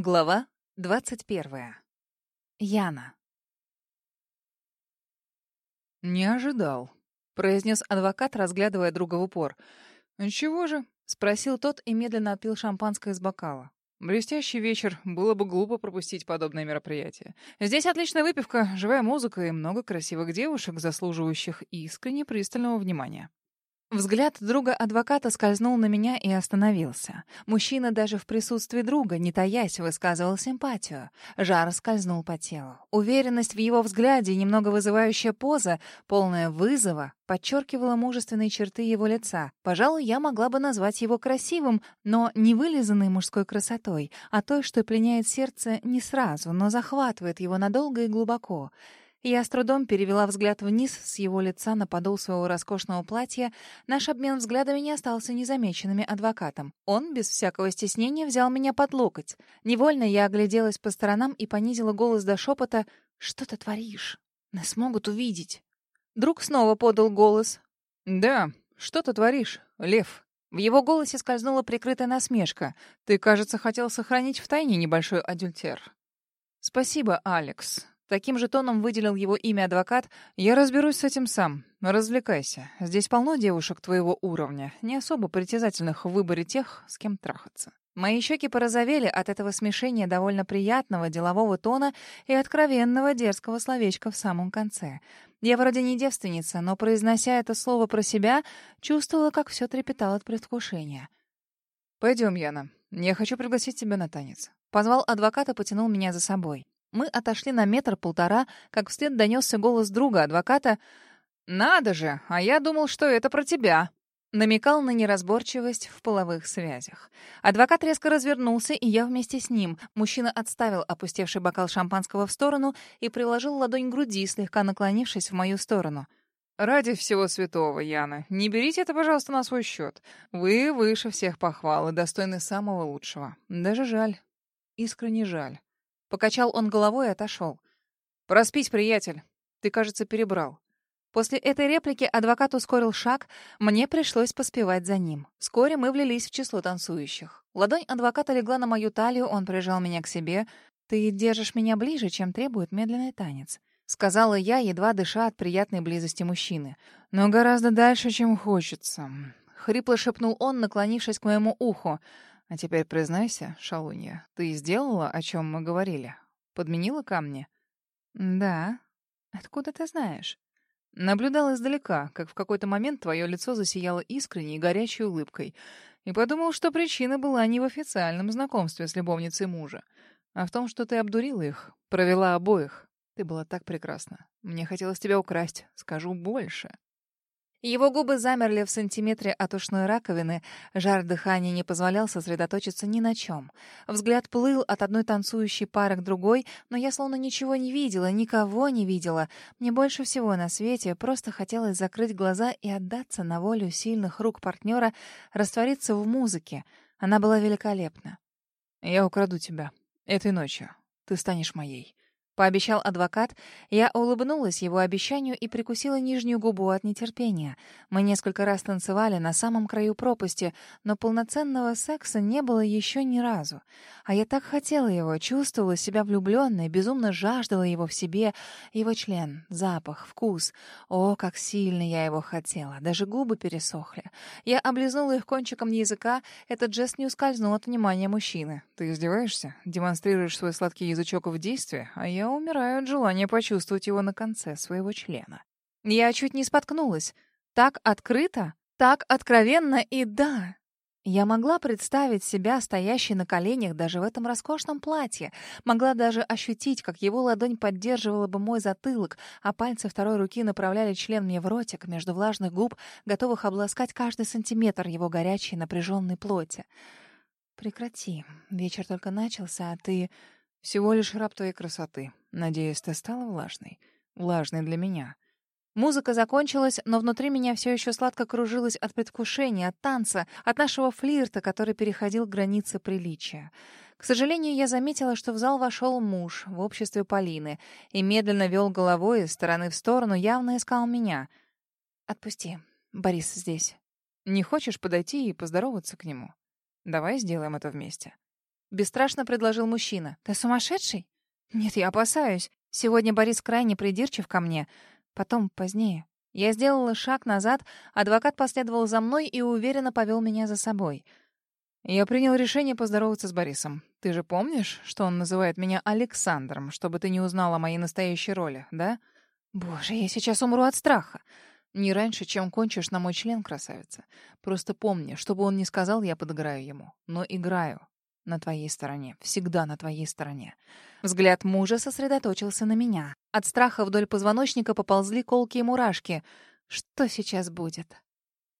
Глава 21. Яна. «Не ожидал», — произнес адвокат, разглядывая друга в упор. Ничего же?» — спросил тот и медленно отпил шампанское из бокала. «Блестящий вечер. Было бы глупо пропустить подобное мероприятие. Здесь отличная выпивка, живая музыка и много красивых девушек, заслуживающих искренне пристального внимания». Взгляд друга адвоката скользнул на меня и остановился. Мужчина даже в присутствии друга, не таясь, высказывал симпатию. Жар скользнул по телу. Уверенность в его взгляде и немного вызывающая поза, полная вызова, подчеркивала мужественные черты его лица. Пожалуй, я могла бы назвать его красивым, но не вылизанной мужской красотой, а той, что пленяет сердце не сразу, но захватывает его надолго и глубоко. Я с трудом перевела взгляд вниз с его лица на подол своего роскошного платья. Наш обмен взглядами не остался незамеченными адвокатом. Он, без всякого стеснения, взял меня под локоть. Невольно я огляделась по сторонам и понизила голос до шепота «Что ты творишь? Нас могут увидеть». Друг снова подал голос. «Да, что ты творишь, лев?» В его голосе скользнула прикрытая насмешка. «Ты, кажется, хотел сохранить в тайне небольшой адюльтер». «Спасибо, Алекс», Таким же тоном выделил его имя адвокат. «Я разберусь с этим сам. Развлекайся. Здесь полно девушек твоего уровня, не особо притязательных в выборе тех, с кем трахаться». Мои щеки порозовели от этого смешения довольно приятного делового тона и откровенного дерзкого словечка в самом конце. Я вроде не девственница, но, произнося это слово про себя, чувствовала, как все трепетало от предвкушения. «Пойдем, Яна. Я хочу пригласить тебя на танец». Позвал адвоката, потянул меня за собой. Мы отошли на метр-полтора, как вслед донесся голос друга адвоката. «Надо же! А я думал, что это про тебя!» намекал на неразборчивость в половых связях. Адвокат резко развернулся, и я вместе с ним. Мужчина отставил опустевший бокал шампанского в сторону и приложил ладонь к груди, слегка наклонившись в мою сторону. «Ради всего святого, Яна, не берите это, пожалуйста, на свой счет. Вы выше всех похвал и достойны самого лучшего. Даже жаль. Искренне жаль. Покачал он головой и отошел. «Проспись, приятель. Ты, кажется, перебрал». После этой реплики адвокат ускорил шаг, мне пришлось поспевать за ним. Вскоре мы влились в число танцующих. Ладонь адвоката легла на мою талию, он прижал меня к себе. «Ты держишь меня ближе, чем требует медленный танец», — сказала я, едва дыша от приятной близости мужчины. «Но гораздо дальше, чем хочется», — хрипло шепнул он, наклонившись к моему уху. А теперь признайся, шалунья, ты сделала, о чем мы говорили? Подменила камни? Да. Откуда ты знаешь? Наблюдал издалека, как в какой-то момент твое лицо засияло искренней и горячей улыбкой, и подумал, что причина была не в официальном знакомстве с любовницей мужа, а в том, что ты обдурила их, провела обоих. Ты была так прекрасна. Мне хотелось тебя украсть, скажу больше. Его губы замерли в сантиметре от ушной раковины, жар дыхания не позволял сосредоточиться ни на чем. Взгляд плыл от одной танцующей пары к другой, но я словно ничего не видела, никого не видела. Мне больше всего на свете просто хотелось закрыть глаза и отдаться на волю сильных рук партнера, раствориться в музыке. Она пообещал адвокат. Я улыбнулась его обещанию и прикусила нижнюю губу от нетерпения. Мы несколько раз танцевали на самом краю пропасти, но полноценного секса не было еще ни разу. А я так хотела его, чувствовала себя влюбленной, безумно жаждала его в себе, его член, запах, вкус. О, как сильно я его хотела. Даже губы пересохли. Я облизнула их кончиком языка. Этот жест не ускользнул от внимания мужчины. «Ты издеваешься? Демонстрируешь свой сладкий язычок в действии, а я я умираю от желания почувствовать его на конце своего члена. Я чуть не споткнулась. Так открыто, так откровенно и да. Я могла представить себя стоящей на коленях даже в этом роскошном платье, могла даже ощутить, как его ладонь поддерживала бы мой затылок, а пальцы второй руки направляли член мне в ротик между влажных губ, готовых обласкать каждый сантиметр его горячей напряженной плоти. «Прекрати. Вечер только начался, а ты...» Всего лишь раб твоей красоты. Надеюсь, ты стала влажной. Влажной для меня. Музыка закончилась, но внутри меня все еще сладко кружилась от предвкушения, от танца, от нашего флирта, который переходил границы приличия. К сожалению, я заметила, что в зал вошел муж в обществе Полины и медленно вел головой из стороны в сторону, явно искал меня. «Отпусти. Борис здесь». «Не хочешь подойти и поздороваться к нему? Давай сделаем это вместе». Бесстрашно предложил мужчина. «Ты сумасшедший?» «Нет, я опасаюсь. Сегодня Борис крайне придирчив ко мне. Потом, позднее». Я сделала шаг назад, адвокат последовал за мной и уверенно повел меня за собой. «Я принял решение поздороваться с Борисом. Ты же помнишь, что он называет меня Александром, чтобы ты не узнала о моей настоящей роли, да?» «Боже, я сейчас умру от страха!» «Не раньше, чем кончишь на мой член, красавица. Просто помни, чтобы он не сказал, я подыграю ему. Но играю на твоей стороне, всегда на твоей стороне. Взгляд мужа сосредоточился на меня. От страха вдоль позвоночника поползли колкие мурашки. Что сейчас будет?